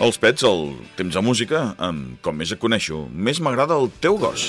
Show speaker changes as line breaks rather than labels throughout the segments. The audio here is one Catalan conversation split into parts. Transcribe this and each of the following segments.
Els pets, el temps de música, com més et coneixo, més m'agrada el teu gos.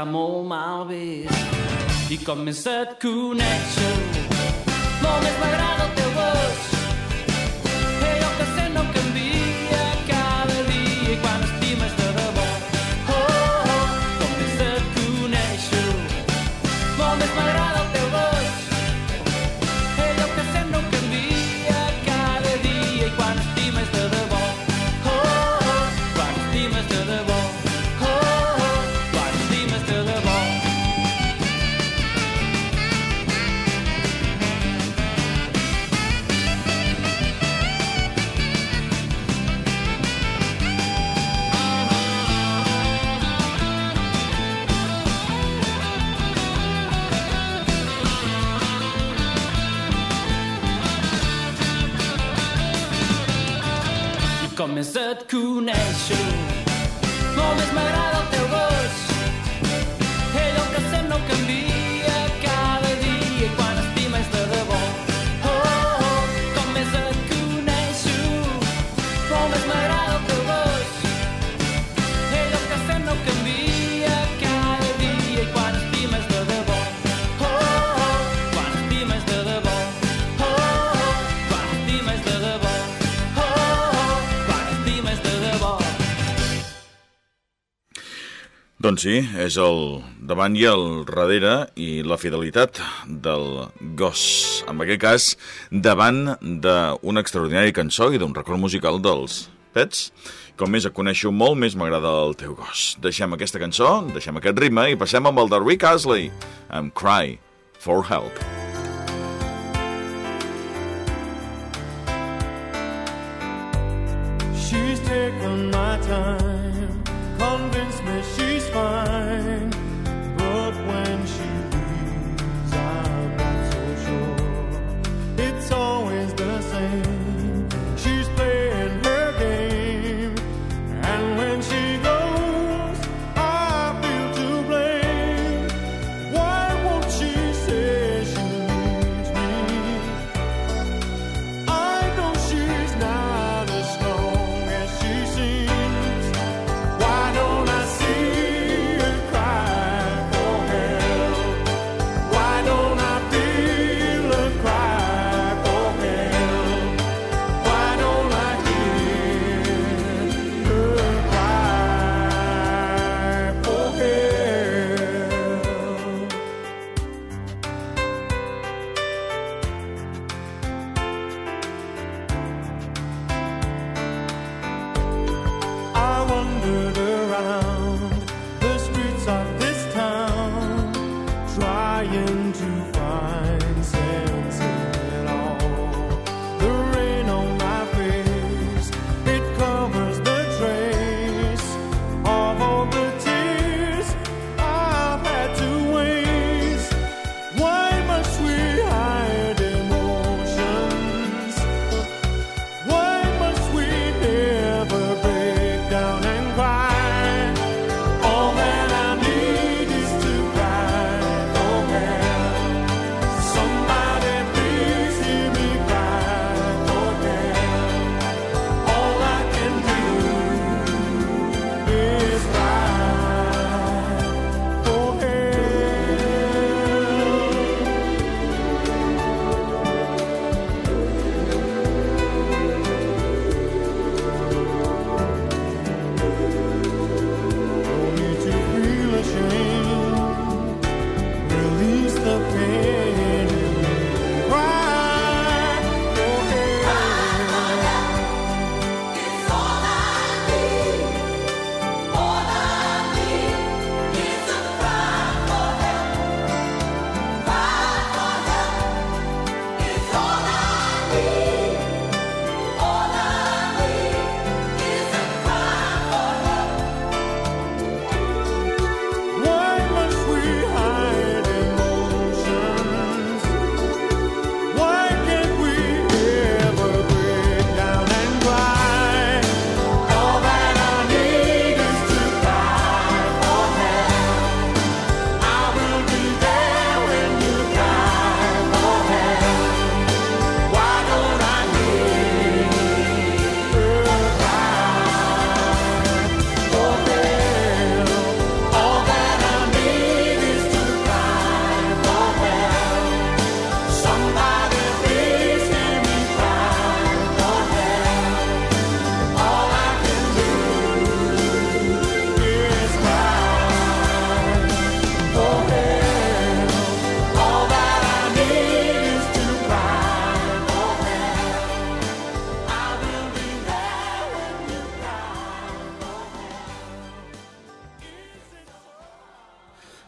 està molt mal vist. I com més et coneixo, molt més m'agrada desertku nation. No,
Doncs sí, és el davant i el darrere i la fidelitat del gos. En aquest cas, davant d'una extraordinària cançó i d'un record musical dels pets. Com més et coneixo molt, més m'agrada el teu gos. Deixem aquesta cançó, deixem aquest ritme i passem amb el de Rick Asley, amb Cry for Help.
She's taken my time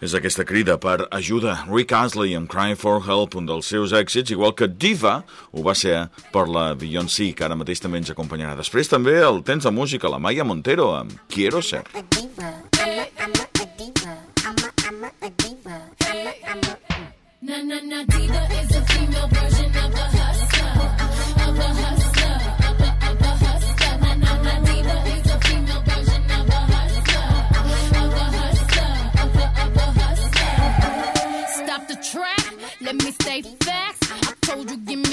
És aquesta crida per ajuda. Rick Astley amb Cry for Help, un dels seus èxits, igual que Diva ho va ser per la Beyoncé, que ara mateix també ens acompanyarà. Després també el temps de música, la Maya Montero amb Quiero Ser.
I'm a, I'm a, I'm a diva. I'm
diva. Mm. Na, na, na, diva is say facts. I told you, give me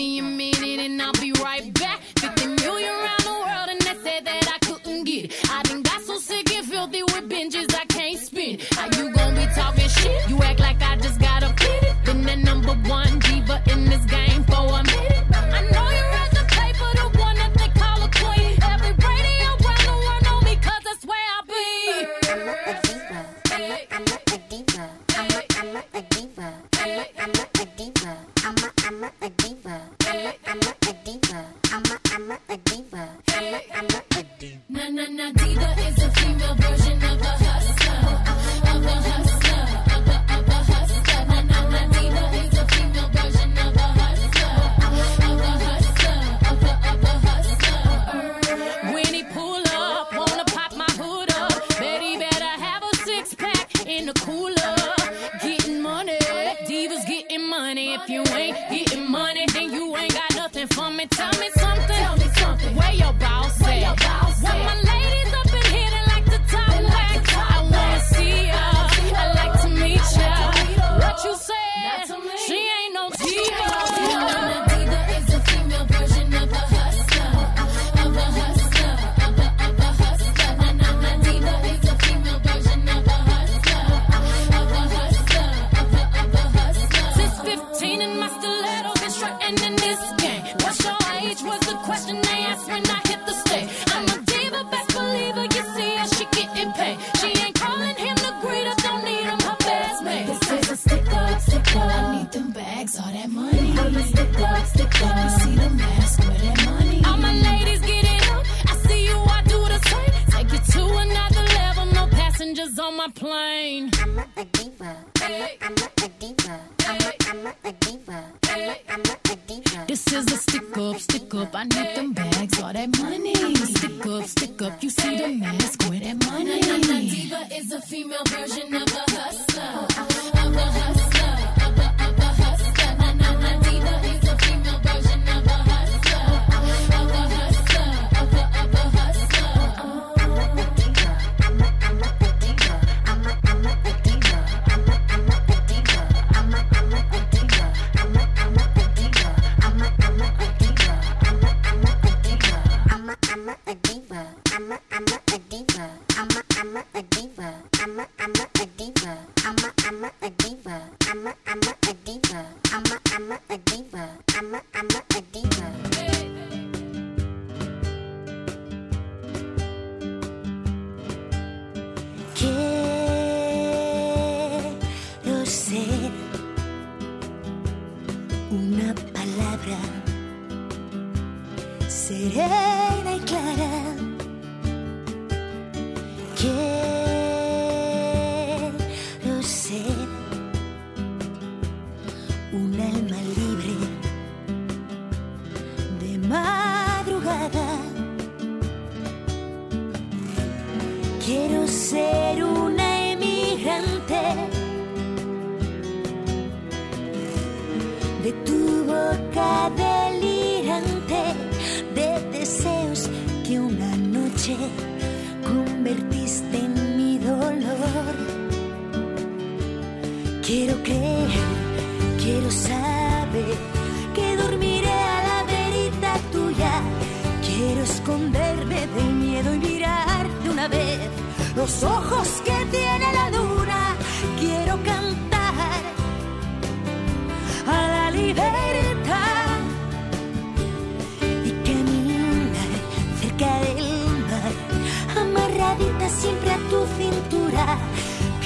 A diva is a female version of a hustler. Of a hustler.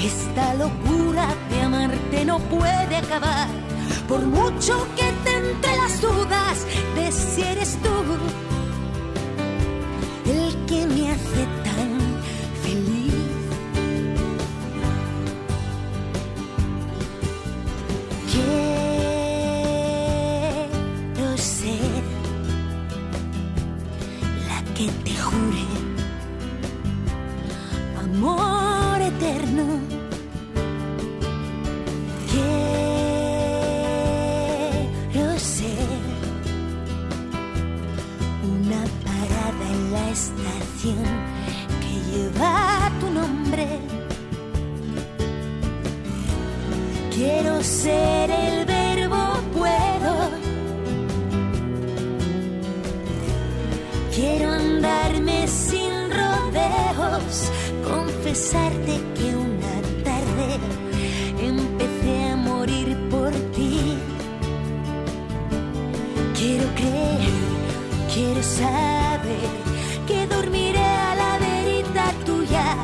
Esta locura de amarte no puede acabar, por mucho que te entre las dudas de si eres tú confesarte que una tarde empecé a morir por ti. Quiero creer, quiero saber que dormiré a la verita tuya.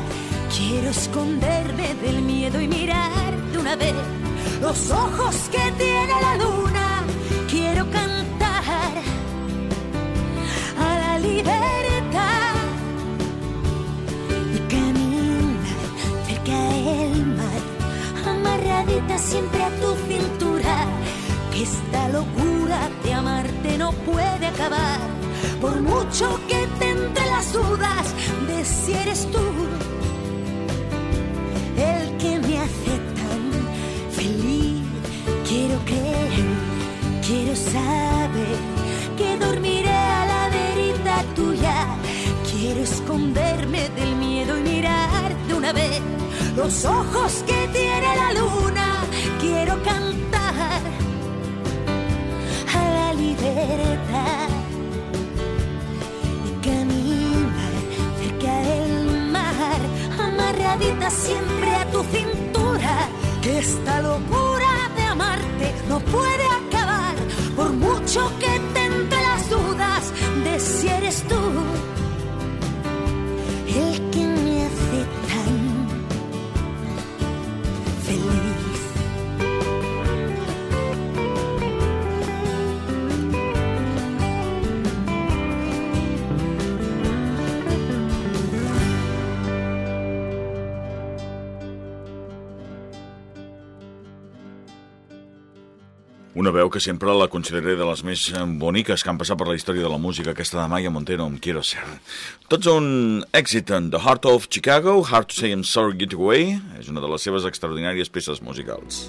Quiero esconderme del miedo y mirar de una vez los ojos que tiene la luna. Quiero cantar a la libertad siempre a tu cintura. Que esta locura de amarte no puede acabar, por mucho que te entre las dudas de si eres tú el que me hace tan feliz. Quiero creer, quiero saber que dormiré a la verita tuya. Quiero esconderme del miedo y mirar de una vez los ojos que tiene la luna. Quiero cantar a la libertad y caminar cerca del mar, amarradita siempre a tu cintura. Que esta locura de amarte no puede
Una veu que sempre la consideraré de les més eh, boniques que han passat per la història de la música, aquesta de Maya Montero amb Quiero Ser. Tots un èxit en The Heart of Chicago, Hard to Say I'm Sorry Get Away, és una de les seves extraordinàries peces musicals.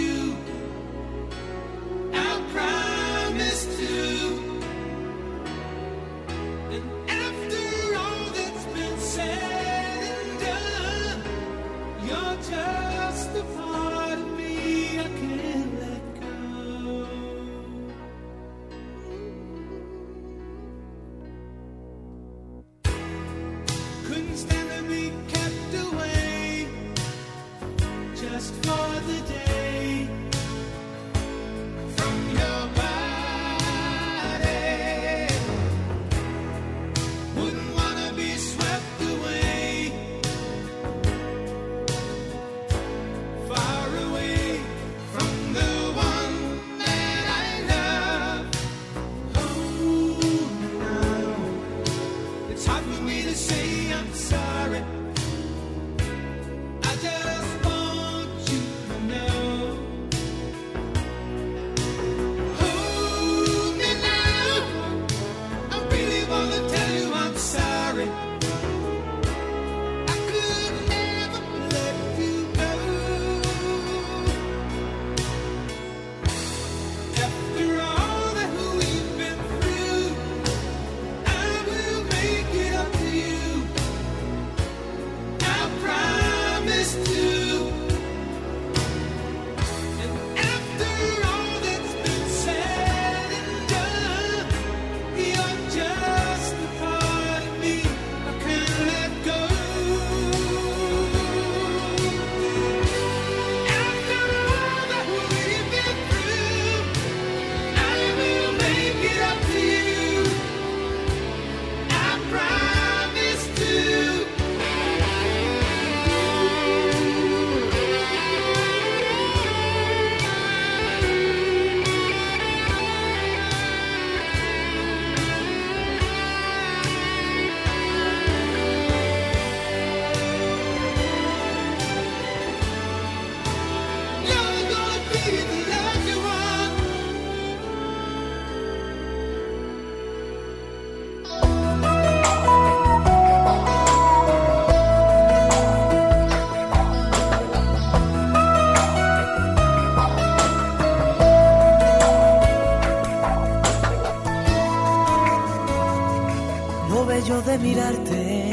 De mirarte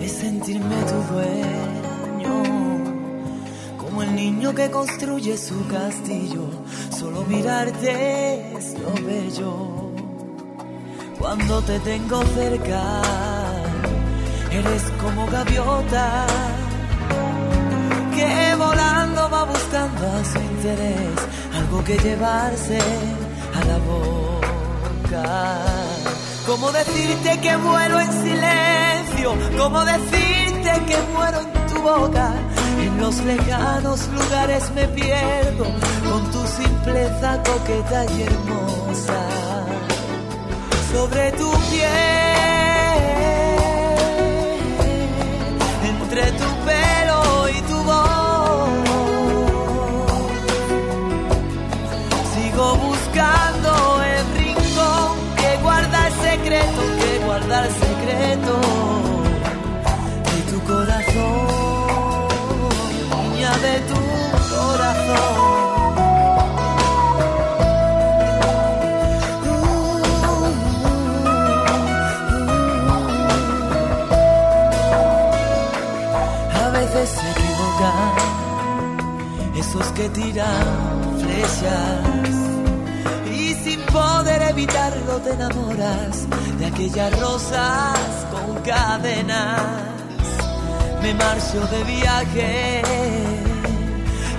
es sentirme tu dueño, como el niño que construye su castillo. Solo mirarte es lo bello. Cuando te tengo cerca, eres como gaviota que volando va buscando a su interés algo que llevarse a la boca. ¿Cómo decirte que muero en silencio? ¿Cómo decirte que muero en tu boca? En los lejanos lugares me pierdo con tu simpleza coqueta y hermosa. Sobre tu piel, entre tu pelo y tu voz. Sigo buscando de tu corazón, niña de tu corazón. A veces se equivocan esos que tiran flechas y sin poder evitarlo te enamoras de aquellas rosas con cadenas. Me marcho de viaje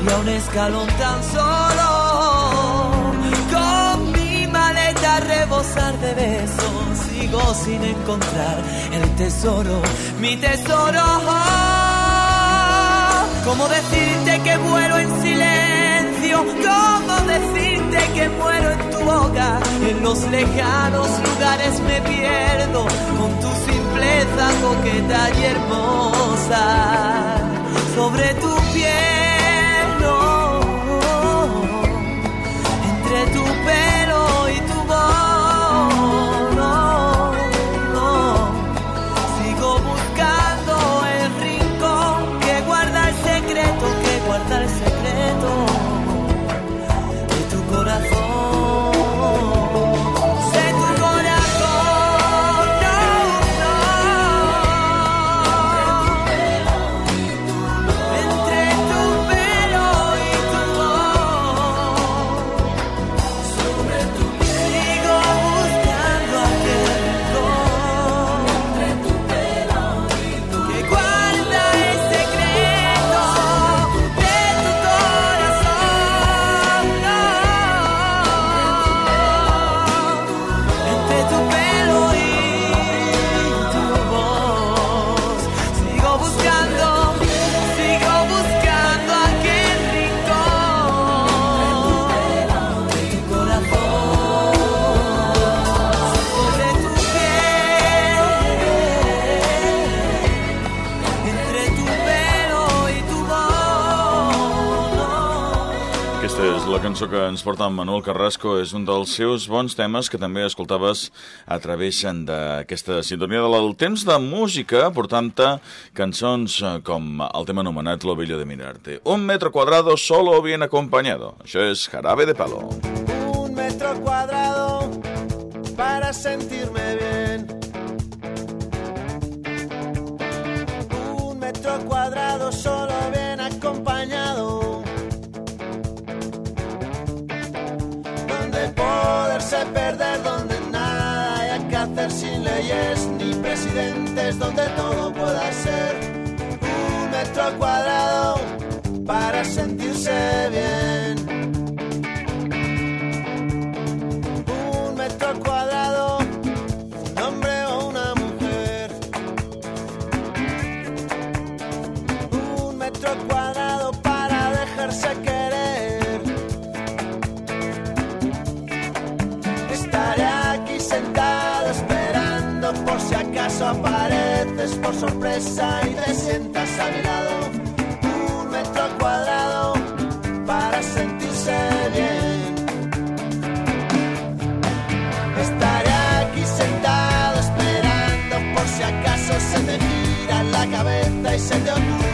y a un escalón tan solo con mi maleta a rebosar de besos sigo sin encontrar el tesoro, mi tesoro. ¿Cómo decirte que muero en los lejanos lugares me pierdo con tu simpleza coqueta y hermosa. Sobre tu piel,
ens porta en Manuel Carrasco. És un dels seus bons temes que també escoltaves a través d'aquesta sintonia del temps de música, portant-te cançons eh, com el tema anomenat Lo bello de mirarte. Un metro cuadrado solo bien acompañado. Això és Jarabe de Palo.
un metro cuadrado para sentirme bien. Un metro cuadrado ni presidentes, donde todo pueda ser. Un metro cuadrado para sentirse bien. Sorpresa y te sientas a mi lado. Un metro cuadrado para sentirse bien. Estaré aquí sentado esperando por si acaso se te gira la cabeza y se te ocurre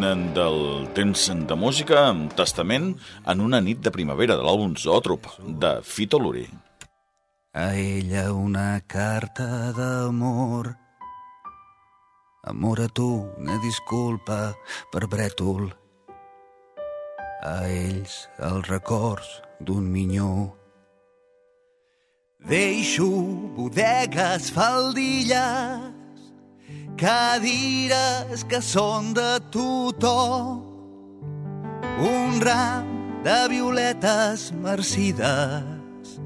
del temps de música amb testament en una nit de primavera de l'àlbum Zoòtrop de Fito Luri.
A ella una carta d'amor. Amor a tu, una disculpa per brètol. A ells els records d'un minyó. Deixo bodegues, faldilles, cadires que són de tothom. Un ram de violetes marcides,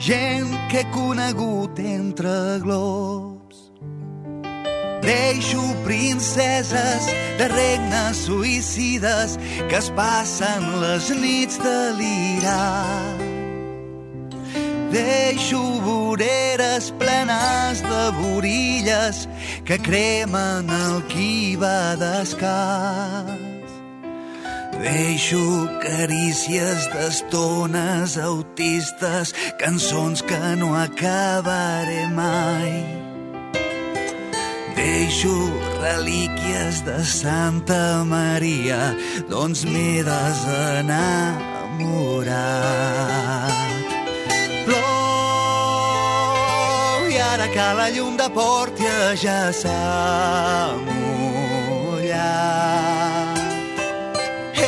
gent que he conegut entre globs. Deixo princeses de regnes suïcides que es passen les nits delirant. Deixo voreres plenes de borilles que cremen el qui va descans. Deixo carícies d'estones autistes, cançons que no acabaré mai. Deixo relíquies de Santa Maria, doncs m'he desenamorat. Plou i ara que la llum de Pòrtia ja s'ha mullat. He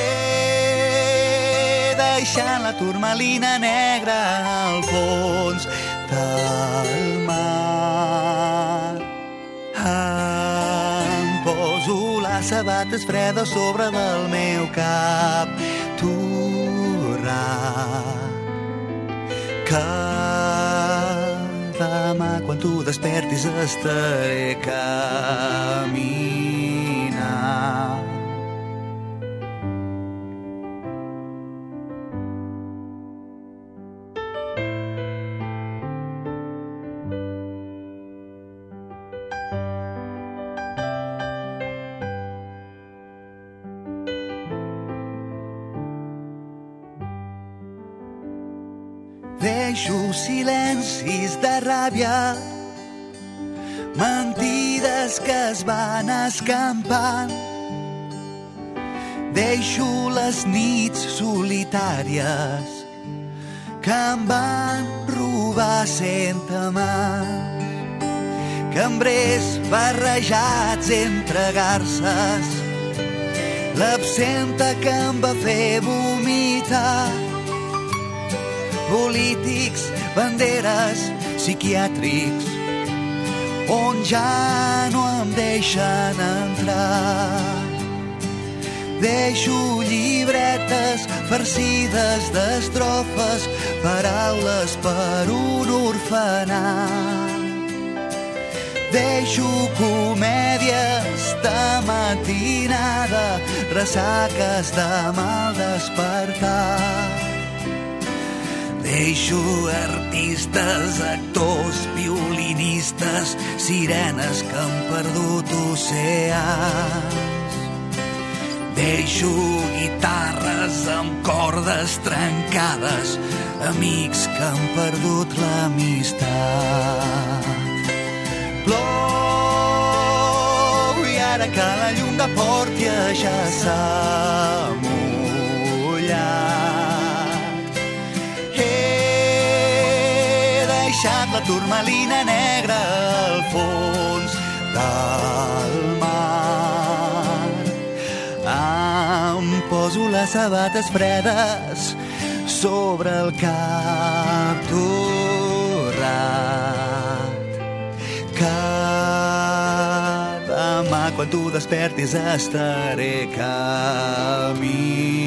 deixat la turmalina negra al fons del mar. Em poso les sabates fredes sobre del meu cap. Torrar que tu despertis estaré caminant. Deixo silencis de ràbia, que es van escampant. Deixo les nits solitàries que em van robar sent mans. Cambrers barrejats entre garces, l'absenta que em va fer vomitar polítics, banderes, psiquiàtrics, on ja no em deixen entrar. Deixo llibretes farcides d'estrofes, paraules per un orfenat. Deixo comèdies de matinada, ressaques de mal despertar. Deixo artistes, actors, violinistes, sirenes que han perdut oceans. Deixo guitarres amb cordes trencades, amics que han perdut l'amistat. Plou i ara que la llum de Pòrtia ja s'ha mullat. Deixat la turmalina negra al fons del mar. Em poso les sabates fredes sobre el cap torrat que demà quan tu despertis estaré camí